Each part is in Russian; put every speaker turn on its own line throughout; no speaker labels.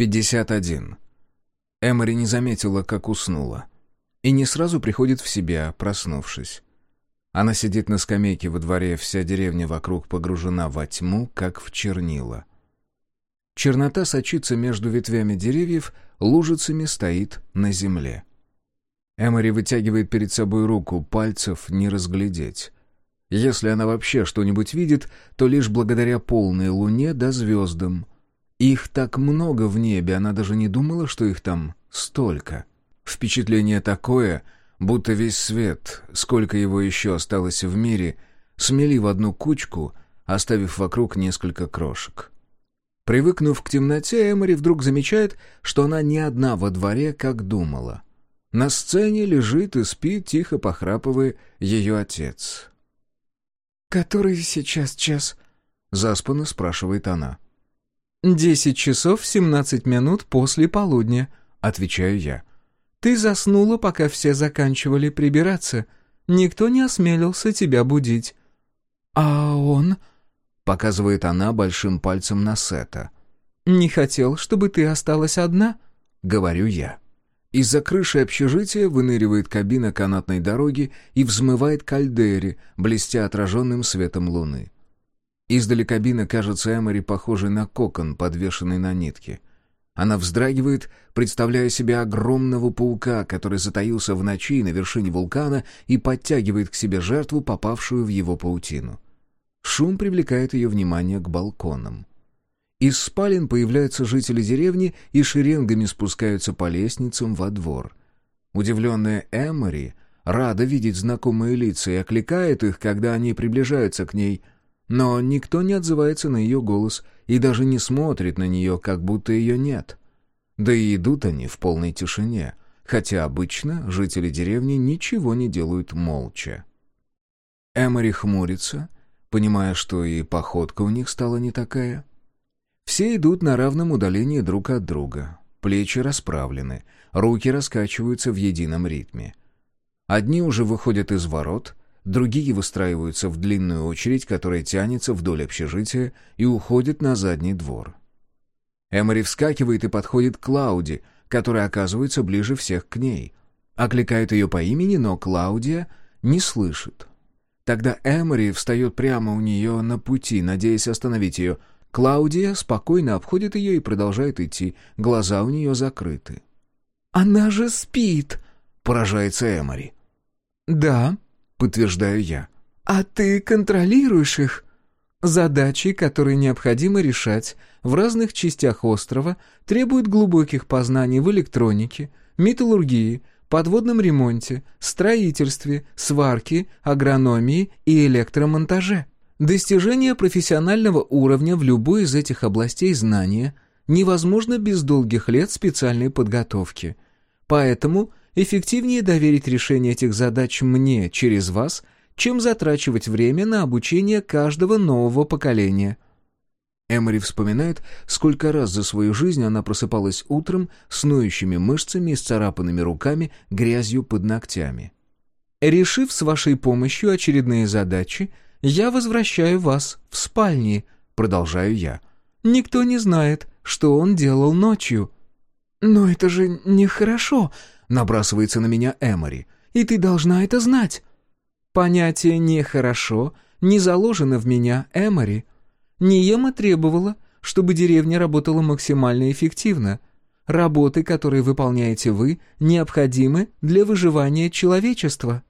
51. Эмори не заметила, как уснула. И не сразу приходит в себя, проснувшись. Она сидит на скамейке во дворе, вся деревня вокруг погружена во тьму, как в чернила. Чернота сочится между ветвями деревьев, лужицами стоит на земле. Эмори вытягивает перед собой руку, пальцев не разглядеть. Если она вообще что-нибудь видит, то лишь благодаря полной луне да звездам. Их так много в небе, она даже не думала, что их там столько. Впечатление такое, будто весь свет, сколько его еще осталось в мире, смели в одну кучку, оставив вокруг несколько крошек. Привыкнув к темноте, Эмори вдруг замечает, что она не одна во дворе, как думала. На сцене лежит и спит, тихо похрапывая, ее отец.
«Который сейчас час?»
— заспанно спрашивает она.
«Десять часов семнадцать минут после полудня», — отвечаю я. «Ты заснула, пока все заканчивали прибираться. Никто не осмелился тебя будить». «А он?» — показывает она большим пальцем на Сета. «Не хотел, чтобы ты осталась одна?» — говорю я.
Из-за крыши общежития выныривает кабина канатной дороги и взмывает кальдери, блестя отраженным светом луны. Издали кабина кажется Эмори похожей на кокон, подвешенный на нитке. Она вздрагивает, представляя себе огромного паука, который затаился в ночи на вершине вулкана и подтягивает к себе жертву, попавшую в его паутину. Шум привлекает ее внимание к балконам. Из спален появляются жители деревни и шеренгами спускаются по лестницам во двор. Удивленная Эмори рада видеть знакомые лица и окликает их, когда они приближаются к ней, но никто не отзывается на ее голос и даже не смотрит на нее, как будто ее нет. Да и идут они в полной тишине, хотя обычно жители деревни ничего не делают молча. Эмори хмурится, понимая, что и походка у них стала не такая — все идут на равном удалении друг от друга. Плечи расправлены, руки раскачиваются в едином ритме. Одни уже выходят из ворот, другие выстраиваются в длинную очередь, которая тянется вдоль общежития и уходит на задний двор. Эмори вскакивает и подходит к Клауди, которая оказывается ближе всех к ней. Окликает ее по имени, но Клаудия не слышит. Тогда Эмори встает прямо у нее на пути, надеясь остановить ее, Клаудия спокойно обходит ее и продолжает идти, глаза у нее закрыты.
«Она же спит!»
— поражается Эмори.
«Да», — подтверждаю я. «А ты контролируешь их?» Задачи, которые необходимо решать в разных частях острова, требуют глубоких познаний в электронике, металлургии, подводном ремонте, строительстве, сварке, агрономии и электромонтаже. Достижение профессионального уровня в любой из этих областей знания невозможно без долгих лет специальной подготовки. Поэтому эффективнее доверить решение этих задач мне через вас, чем затрачивать время на обучение каждого нового поколения. Эмори вспоминает, сколько раз за свою жизнь она просыпалась утром с ноющими мышцами и царапанными руками, грязью под ногтями. Решив с вашей помощью очередные задачи, я возвращаю вас в спальни», — продолжаю я. «Никто не знает, что он делал ночью». «Но это же нехорошо», — набрасывается на меня Эмори. «И ты должна это знать». «Понятие «нехорошо» не заложено в меня, Эмори. Ниема требовала, чтобы деревня работала максимально эффективно. Работы, которые выполняете вы, необходимы для выживания человечества».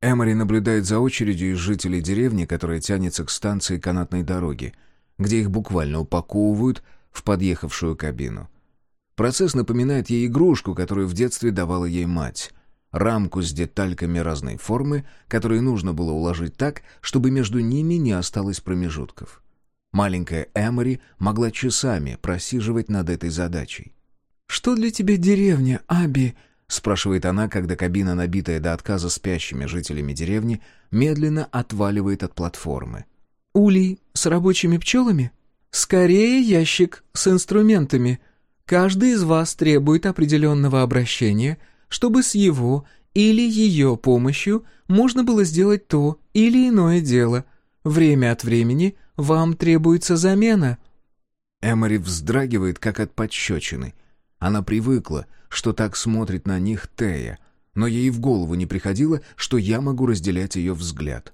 Эмори наблюдает за очередью из жителей деревни, которая тянется к станции канатной дороги, где их буквально упаковывают в подъехавшую кабину. Процесс напоминает ей игрушку, которую в детстве давала ей мать. Рамку с детальками разной формы, которые нужно было уложить так, чтобы между ними не осталось промежутков. Маленькая Эмори могла часами просиживать над этой задачей.
«Что для тебя деревня, Аби?»
— спрашивает она, когда кабина, набитая до отказа спящими жителями деревни, медленно отваливает от платформы.
«Улей с рабочими пчелами? Скорее ящик с инструментами. Каждый из вас требует определенного обращения, чтобы с его или ее помощью можно было сделать то или иное дело. Время от времени вам требуется замена».
Эмори вздрагивает, как от подщечины. Она привыкла, что так смотрит на них Тея, но ей в голову не приходило, что я могу разделять ее взгляд.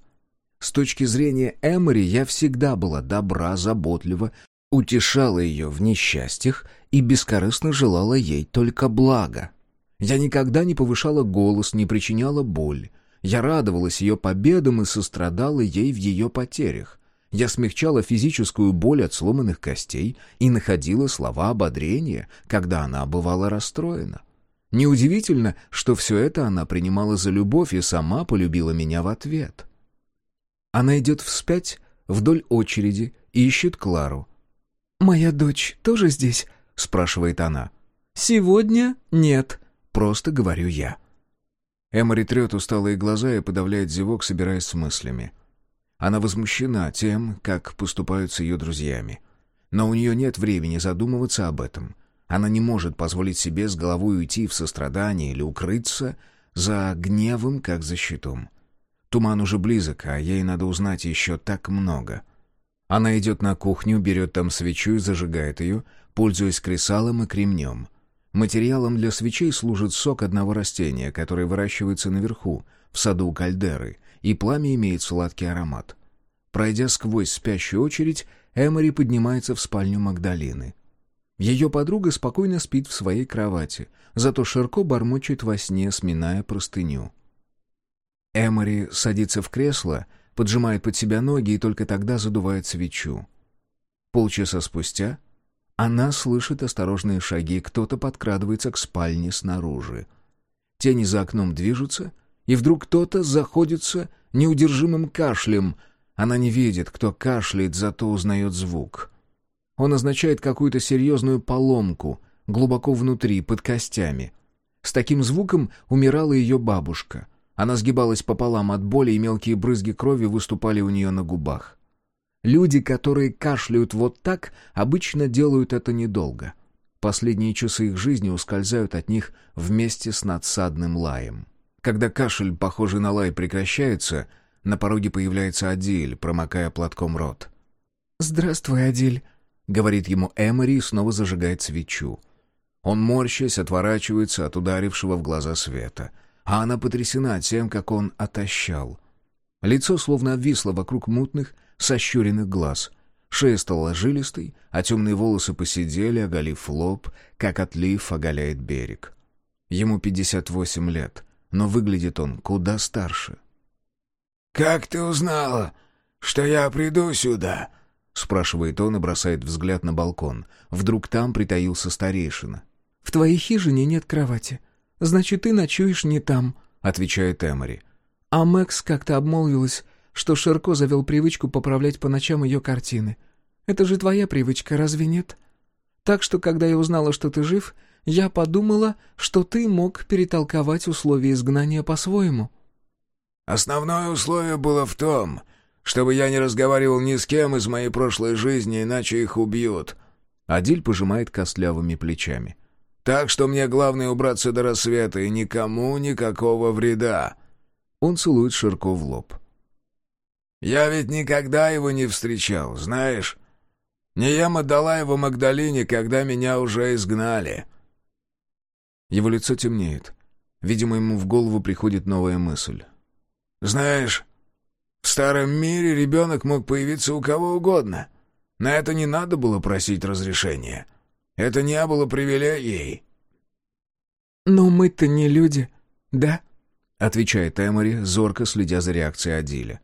С точки зрения Эмори я всегда была добра, заботлива, утешала ее в несчастьях и бескорыстно желала ей только блага. Я никогда не повышала голос, не причиняла боль. Я радовалась ее победам и сострадала ей в ее потерях. Я смягчала физическую боль от сломанных костей и находила слова ободрения, когда она бывала расстроена. Неудивительно, что все это она принимала за любовь и сама полюбила меня в ответ. Она идет вспять вдоль очереди и ищет Клару.
«Моя дочь тоже здесь?» — спрашивает она. «Сегодня нет», — просто говорю я.
Эмори трет усталые глаза и подавляет зевок, собираясь с мыслями. Она возмущена тем, как поступают с ее друзьями. Но у нее нет времени задумываться об этом. Она не может позволить себе с головой уйти в сострадание или укрыться за гневом, как за щитом. Туман уже близок, а ей надо узнать еще так много. Она идет на кухню, берет там свечу и зажигает ее, пользуясь кресалом и кремнем. Материалом для свечей служит сок одного растения, которое выращивается наверху, в саду кальдеры, и пламя имеет сладкий аромат. Пройдя сквозь спящую очередь, Эмори поднимается в спальню Магдалины. Ее подруга спокойно спит в своей кровати, зато Ширко бормочет во сне, сминая простыню. Эмори садится в кресло, поджимает под себя ноги и только тогда задувает свечу. Полчаса спустя она слышит осторожные шаги, кто-то подкрадывается к спальне снаружи. Тени за окном движутся, и вдруг кто-то заходится неудержимым кашлем. Она не видит, кто кашляет, зато узнает звук. Он означает какую-то серьезную поломку, глубоко внутри, под костями. С таким звуком умирала ее бабушка. Она сгибалась пополам от боли, и мелкие брызги крови выступали у нее на губах. Люди, которые кашляют вот так, обычно делают это недолго. Последние часы их жизни ускользают от них вместе с надсадным лаем. Когда кашель, похожий на лай, прекращается, на пороге появляется Адиль, промокая платком рот.
«Здравствуй, Адиль», — говорит ему Эмори и снова зажигает свечу.
Он, морщась, отворачивается от ударившего в глаза света. А она потрясена тем, как он отощал. Лицо словно обвисло вокруг мутных, сощуренных глаз. Шея стала жилистой, а темные волосы посидели, оголив лоб, как отлив оголяет берег. Ему 58 лет, но выглядит он куда старше.
«Как ты узнала, что я приду сюда?»
— спрашивает он и бросает взгляд на балкон. Вдруг там притаился старейшина.
«В твоей хижине нет кровати. Значит, ты ночуешь не там», — отвечает Эмори. «А Мэкс как-то обмолвилась, что Ширко завел привычку поправлять по ночам ее картины. Это же твоя привычка, разве нет? Так что, когда я узнала, что ты жив, я подумала, что ты мог перетолковать условия изгнания по-своему».
«Основное условие было в том, чтобы я не разговаривал ни с кем из моей прошлой жизни, иначе их убьют».
Адиль пожимает костлявыми плечами.
«Так что мне главное убраться до рассвета и никому никакого вреда».
Он целует Ширко в лоб.
Я ведь никогда его не встречал, знаешь. Не я отдала его Магдалине, когда меня уже изгнали».
Его лицо темнеет. Видимо, ему в голову приходит новая мысль.
«Знаешь, в старом мире ребенок мог появиться у кого угодно. На это не надо было просить разрешения. Это не было привилегией».
«Но мы-то не люди, да?»
— отвечает Эмори, зорко следя за реакцией Адиля.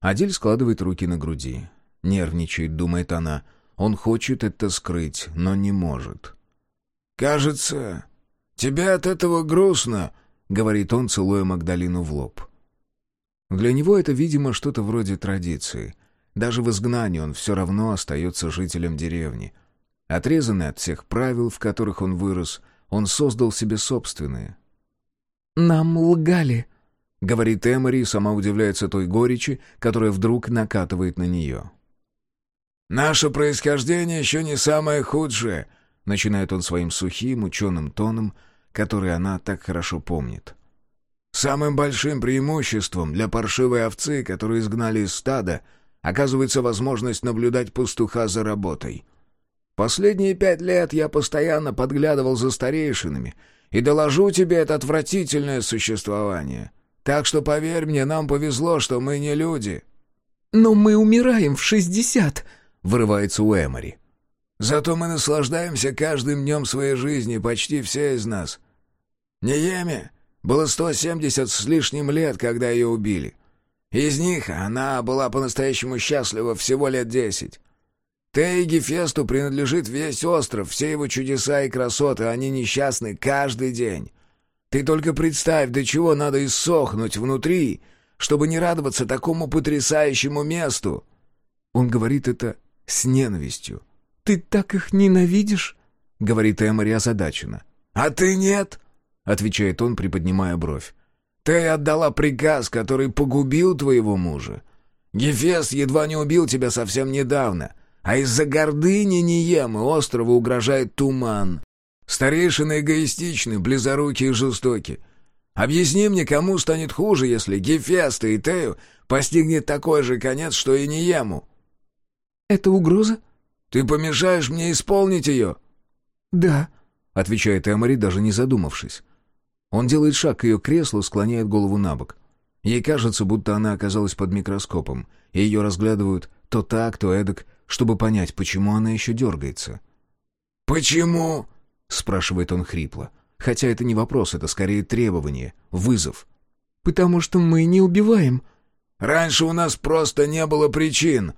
Адель складывает руки на груди. Нервничает, думает она. Он хочет это скрыть, но не может.
«Кажется, тебе от этого грустно», — говорит он, целуя Магдалину в лоб.
Для него это, видимо, что-то вроде традиции. Даже в изгнании он все равно остается жителем деревни. Отрезанный от всех правил, в которых он вырос, он создал себе собственные.
«Нам лгали», —
говорит Эмори и сама удивляется той горечи, которая вдруг накатывает на нее.
«Наше происхождение еще не самое худшее», — начинает он своим сухим, ученым тоном, который она так хорошо помнит. «Самым большим преимуществом для паршивой овцы, которую изгнали из стада, оказывается возможность наблюдать пастуха за работой. Последние пять лет я постоянно подглядывал за старейшинами, и доложу тебе это отвратительное существование. Так что, поверь мне, нам повезло, что мы не люди».
«Но мы умираем в шестьдесят», — вырывается у Эмори.
«Зато мы наслаждаемся каждым днем своей жизни, почти все из нас. Нееме было сто семьдесят с лишним лет, когда ее убили. Из них она была по-настоящему счастлива всего лет десять. Ты и Гефесту принадлежит весь остров, все его чудеса и красоты, они несчастны каждый день. Ты только представь, до чего надо иссохнуть внутри, чтобы не радоваться такому потрясающему месту!» Он говорит это с ненавистью.
«Ты так их ненавидишь?»
— говорит Эмори озадаченно.
«А ты нет?» — отвечает он, приподнимая бровь. «Ты отдала приказ, который погубил твоего мужа. Гефест едва не убил тебя совсем недавно, а из-за гордыни Ниемы острову угрожает туман. Старейшины эгоистичны, близоруки и жестоки. Объясни мне, кому станет хуже, если Гефеста и Тею постигнет такой же конец, что и Ниему?»
«Это угроза?»
«Ты помешаешь мне исполнить ее?»
«Да», —
отвечает Эмори, даже не задумавшись. Он делает шаг к ее креслу, склоняет голову на бок. Ей кажется, будто она оказалась под микроскопом, и ее разглядывают то так, то эдак, чтобы понять, почему она еще дергается.
«Почему?»
— спрашивает он хрипло. Хотя это не вопрос, это скорее требование, вызов.
«Потому что мы не убиваем».
«Раньше у нас просто не было причин».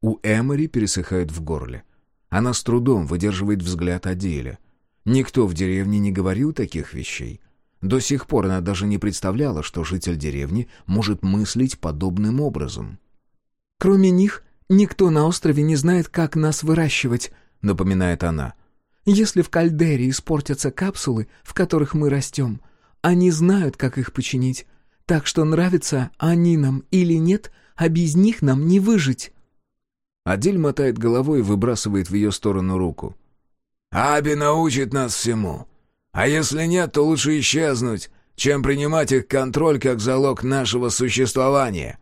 У Эмори пересыхает в горле. Она с трудом выдерживает взгляд Аделя. Никто в деревне не говорил таких вещей. До сих пор она даже не представляла, что житель деревни может мыслить подобным образом.
«Кроме них, никто на острове не знает, как нас выращивать», — напоминает она. «Если в кальдере испортятся капсулы, в которых мы растем, они знают, как их починить. Так что нравятся они нам или нет, а без них нам не выжить».
Адель мотает головой и выбрасывает в ее сторону руку.
«Аби научит нас всему. А если нет, то лучше исчезнуть, чем принимать их контроль как залог нашего существования».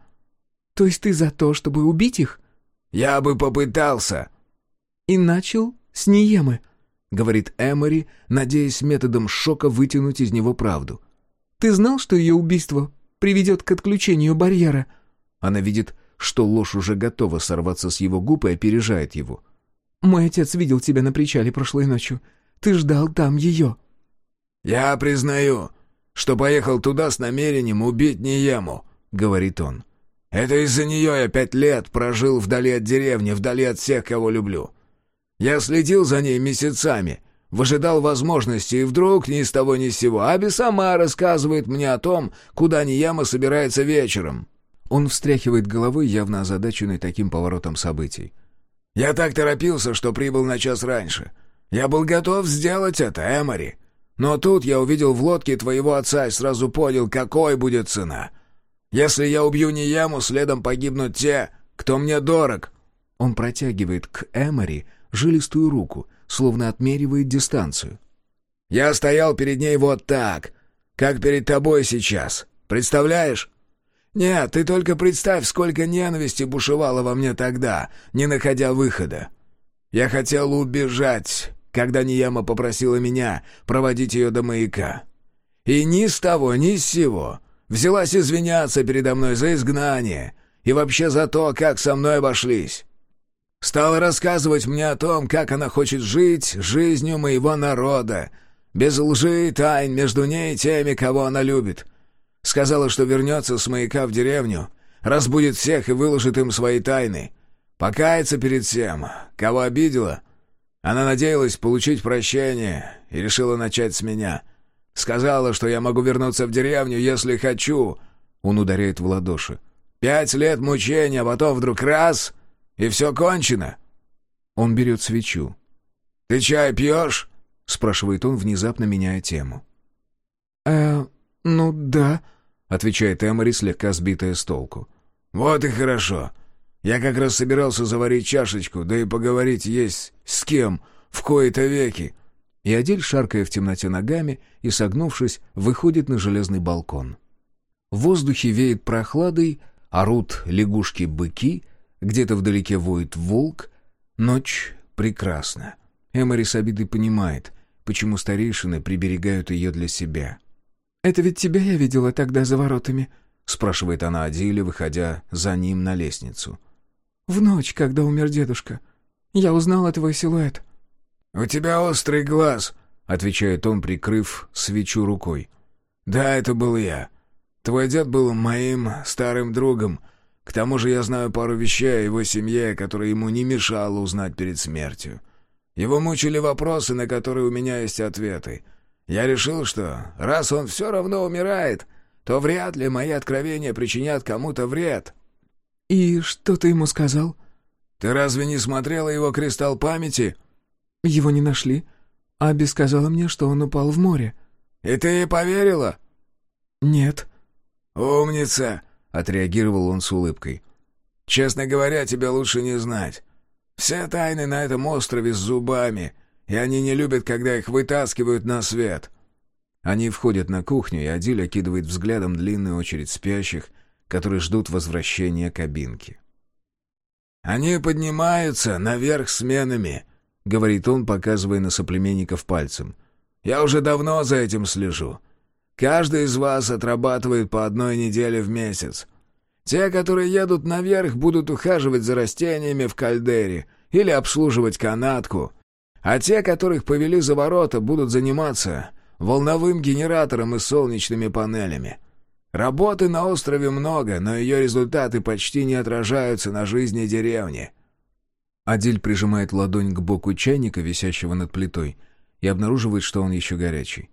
«То есть ты за то, чтобы убить их?»
«Я бы попытался».
«И начал с Ниемы», —
говорит Эмори, надеясь методом шока вытянуть из него правду.
«Ты знал, что ее убийство приведет к отключению барьера?»
Она видит, что ложь уже готова сорваться с его губ и опережает его.
«Мой отец видел тебя на причале прошлой ночью. Ты ждал там ее».
«Я признаю, что поехал туда с намерением убить Ниему», — говорит он. «Это из-за нее я пять лет прожил вдали от деревни, вдали от всех, кого люблю. Я следил за ней месяцами, выжидал возможности, и вдруг ни с того ни с сего Аби сама рассказывает мне о том, куда Нияма собирается вечером».
Он встряхивает головой, явно озадаченный таким поворотом событий.
«Я так торопился, что прибыл на час раньше. Я был готов сделать это, Эмори. Но тут я увидел в лодке твоего отца и сразу понял, какой будет цена. Если я убью Нияму, следом погибнут те, кто мне дорог».
Он протягивает к Эмори жилистую руку, словно отмеривает дистанцию.
«Я стоял перед ней вот так, как перед тобой сейчас. Представляешь? Нет, ты только представь, сколько ненависти бушевало во мне тогда, не находя выхода. Я хотел убежать, когда Нияма попросила меня проводить ее до маяка. И ни с того, ни с сего взялась извиняться передо мной за изгнание и вообще за то, как со мной обошлись. Стала рассказывать мне о том, как она хочет жить жизнью моего народа, без лжи и тайн между ней и теми, кого она любит. Сказала, что вернется с маяка в деревню, разбудит всех и выложит им свои тайны. Покаяться перед всем, кого обидела. Она надеялась получить прощение и решила начать с меня. Сказала, что я могу вернуться в деревню, если хочу. Он ударяет в ладоши. Пять лет мучения, а потом вдруг раз — и все кончено.
Он берет свечу.
«Ты чай пьешь?»
— спрашивает он, внезапно меняя тему.
«Э, ну да», —
отвечает Эмори, слегка сбитая с толку.
«Вот и хорошо. Я как раз собирался заварить чашечку, да и поговорить есть с кем в кои-то веки».
И Адель, шаркая в темноте ногами и согнувшись, выходит на железный балкон. В воздухе веет прохладой, орут лягушки-быки, где-то вдалеке воет волк. Ночь прекрасна. Эмори с обидой понимает, почему старейшины приберегают ее для себя.
«Это ведь тебя я видела тогда за воротами?»
— спрашивает она Адиле, выходя за ним на лестницу.
«В ночь, когда умер дедушка. Я узнала твой силуэт».
«У тебя острый глаз», — отвечает он, прикрыв свечу рукой. «Да, это был я. Твой дед был моим старым другом. К тому же я знаю пару вещей о его семье, которые ему не мешало узнать перед смертью. Его мучили вопросы, на которые у меня есть ответы. Я решил, что раз он все равно умирает, то вряд ли мои откровения причинят кому-то вред».
«И что ты ему сказал?»
«Ты разве не смотрела его кристалл памяти?»
«Его не нашли. Аби сказала мне, что он упал в море».
«И ты ей поверила?»
«Нет».
«Умница!» — отреагировал он с улыбкой. «Честно говоря, тебя лучше не знать. Все тайны на этом острове с зубами, и они не любят, когда их вытаскивают на свет».
Они входят на кухню, и Адиль окидывает взглядом длинную очередь спящих, которые ждут возвращения кабинки.
«Они поднимаются наверх сменами», — говорит он, показывая на соплеменников пальцем. «Я уже давно за этим слежу. Каждый из вас отрабатывает по одной неделе в месяц. Те, которые едут наверх, будут ухаживать за растениями в кальдере или обслуживать канатку, а те, которых повели за ворота, будут заниматься волновым генератором и солнечными панелями. Работы на острове много, но ее результаты почти не отражаются на жизни деревни».
Адиль прижимает ладонь к боку чайника, висящего над плитой, и обнаруживает, что он еще горячий.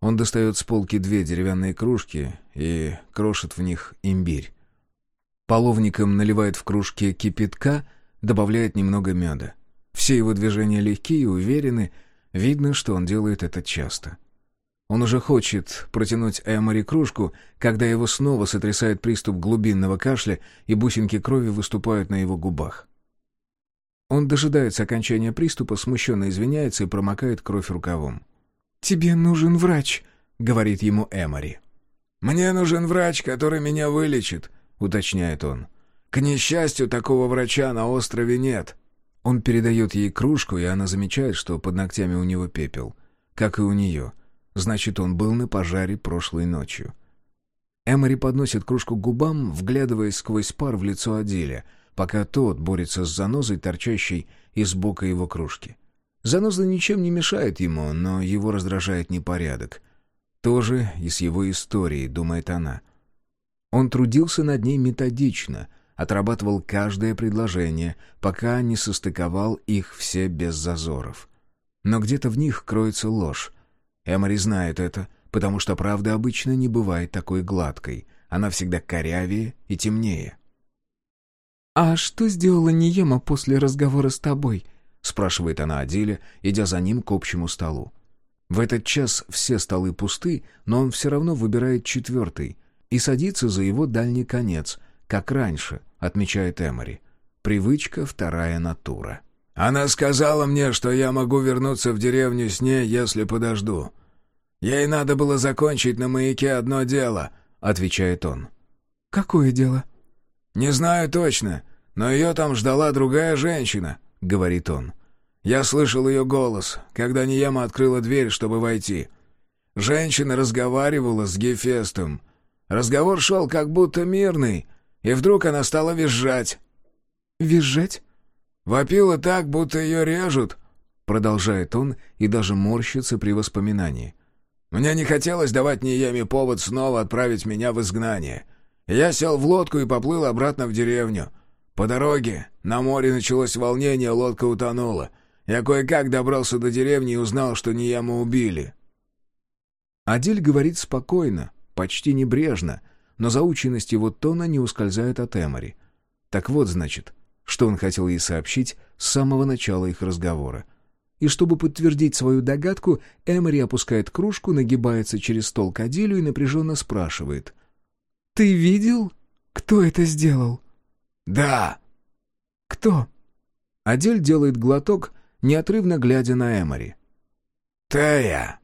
Он достает с полки две деревянные кружки и крошит в них имбирь. Половником наливает в кружке кипятка, добавляет немного меда. Все его движения легкие и уверены, видно, что он делает это часто. Он уже хочет протянуть Эмори кружку, когда его снова сотрясает приступ глубинного кашля, и бусинки крови выступают на его губах. Он дожидается окончания приступа, смущенно извиняется и промокает кровь рукавом.
«Тебе нужен врач», — говорит ему Эмори.
«Мне нужен врач, который меня вылечит», — уточняет он. «К несчастью, такого врача на острове нет».
Он передает ей кружку, и она замечает, что под ногтями у него пепел, как и у нее. Значит, он был на пожаре прошлой ночью. Эмори подносит кружку к губам, вглядываясь сквозь пар в лицо Адиля — пока тот борется с занозой, торчащей из бока его кружки. Заноза ничем не мешает ему, но его раздражает непорядок. Тоже и с его историей, думает она. Он трудился над ней методично, отрабатывал каждое предложение, пока не состыковал их все без зазоров. Но где-то в них кроется ложь. Эмори знает это, потому что правда обычно не бывает такой гладкой. Она всегда корявее и темнее.
«А что сделала Ниема после разговора с тобой?» — спрашивает она Адиля, идя за ним к общему столу.
В этот час все столы пусты, но он все равно выбирает четвертый и садится за его дальний конец, как раньше, отмечает Эмори. Привычка — вторая натура.
«Она сказала мне, что я могу вернуться в деревню с ней, если подожду. Ей надо было закончить на маяке одно дело», — отвечает он.
«Какое дело?»
«Не знаю точно, но ее там ждала другая женщина», — говорит он. «Я слышал ее голос, когда Нияма открыла дверь, чтобы войти. Женщина разговаривала с Гефестом. Разговор шел как будто мирный, и вдруг она стала визжать».
«Визжать?»
«Вопила так, будто ее режут», —
продолжает он и даже морщится при воспоминании.
«Мне не хотелось давать Нияме повод снова отправить меня в изгнание». Я сел в лодку и поплыл обратно в деревню. По дороге на море началось волнение, лодка утонула. Я кое-как добрался до деревни и узнал, что Нияму убили.
Адиль говорит спокойно, почти небрежно, но заученность его тона не ускользает от Эмори. Так вот, значит, что он хотел ей сообщить с самого начала их разговора. И чтобы подтвердить свою догадку, Эмори опускает кружку, нагибается через стол к Адилю и напряженно спрашивает.
«Ты видел, кто это сделал?»
«Да».
«Кто?»
Адель делает глоток, неотрывно глядя на Эмори.
«Тея».